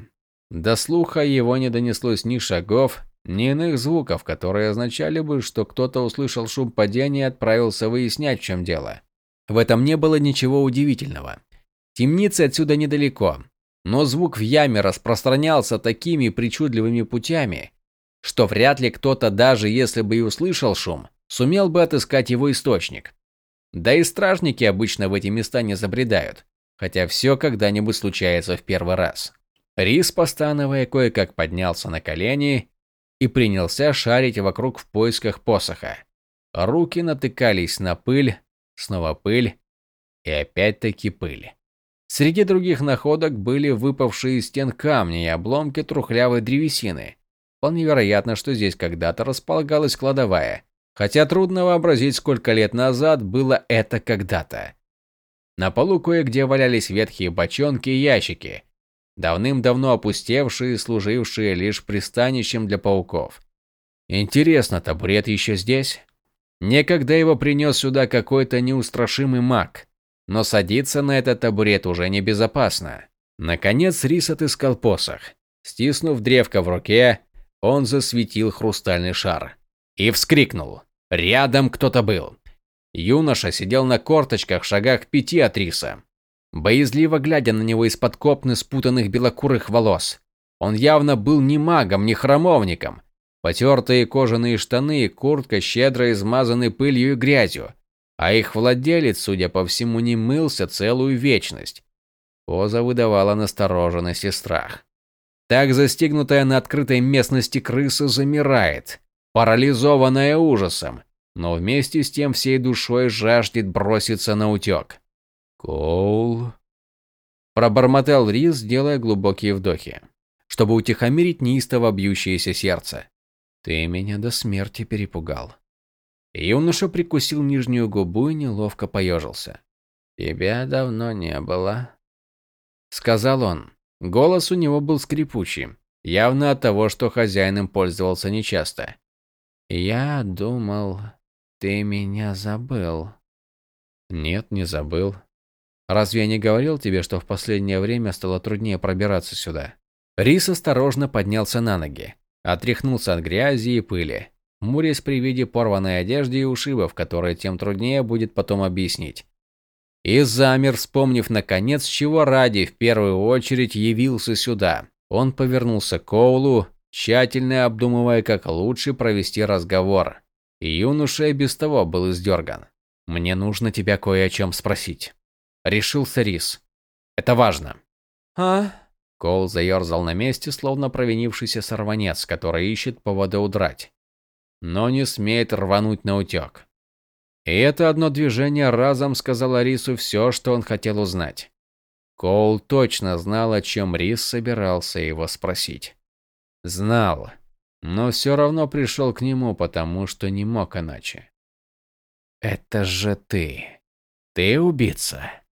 До слуха его не донеслось ни шагов, ни иных звуков, которые означали бы, что кто-то услышал шум падения и отправился выяснять, в чем дело. В этом не было ничего удивительного. Темницы отсюда недалеко, но звук в яме распространялся такими причудливыми путями, что вряд ли кто-то, даже если бы и услышал шум, сумел бы отыскать его источник. Да и стражники обычно в эти места не забредают, хотя все когда-нибудь случается в первый раз. Рис, постановая, кое-как поднялся на колени и принялся шарить вокруг в поисках посоха. Руки натыкались на пыль, снова пыль и опять-таки пыль. Среди других находок были выпавшие из стен камни и обломки трухлявой древесины. Вполне вероятно, что здесь когда-то располагалась кладовая, хотя трудно вообразить, сколько лет назад было это когда-то. На полу кое-где валялись ветхие бочонки и ящики, давным-давно опустевшие, служившие лишь пристанищем для пауков. Интересно, табурет еще здесь? Некогда его принес сюда какой-то неустрашимый маг, но садиться на этот табурет уже небезопасно. Наконец Рис отыскал посох. Стиснув древко в руке, он засветил хрустальный шар. И вскрикнул. Рядом кто-то был. Юноша сидел на корточках в шагах пяти от Риса боязливо глядя на него из-под копны спутанных белокурых волос. Он явно был не магом, не храмовником. Потертые кожаные штаны и куртка щедро измазаны пылью и грязью, а их владелец, судя по всему, не мылся целую вечность. Поза выдавала настороженность и страх. Так застигнутая на открытой местности крыса замирает, парализованная ужасом, но вместе с тем всей душой жаждет броситься на утек. «Коул...» Пробормотал Рис, делая глубокие вдохи, чтобы утихомирить неистово бьющееся сердце. «Ты меня до смерти перепугал». Юноша прикусил нижнюю губу и неловко поежился. «Тебя давно не было», — сказал он. Голос у него был скрипучий, явно от того, что хозяин им пользовался нечасто. «Я думал, ты меня забыл». «Нет, не забыл. Разве я не говорил тебе, что в последнее время стало труднее пробираться сюда? Рис осторожно поднялся на ноги, отряхнулся от грязи и пыли, мурясь при виде порванной одежды и ушибов, которые тем труднее будет потом объяснить. И замер, вспомнив наконец, чего ради в первую очередь явился сюда. Он повернулся к Коулу, тщательно обдумывая, как лучше провести разговор. И юноша и без того был издерган. «Мне нужно тебя кое о чем спросить». Решился Рис. Это важно. А? Кол заерзал на месте, словно провинившийся сорванец, который ищет повода удрать, но не смеет рвануть на утек. И это одно движение разом сказало Рису все, что он хотел узнать. Коул точно знал, о чем Рис собирался его спросить. Знал, но все равно пришел к нему, потому что не мог иначе. «Это же ты. Ты убийца?»